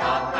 好